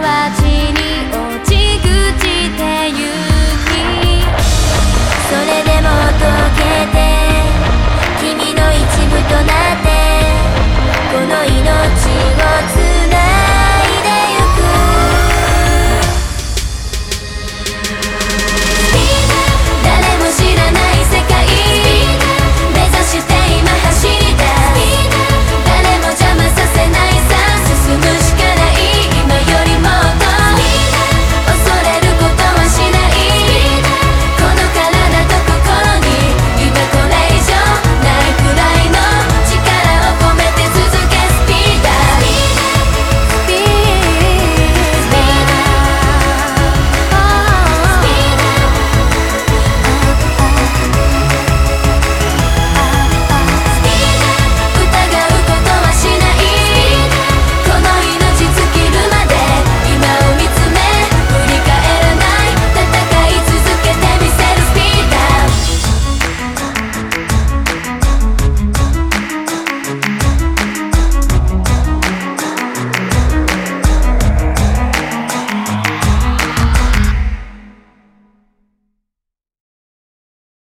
は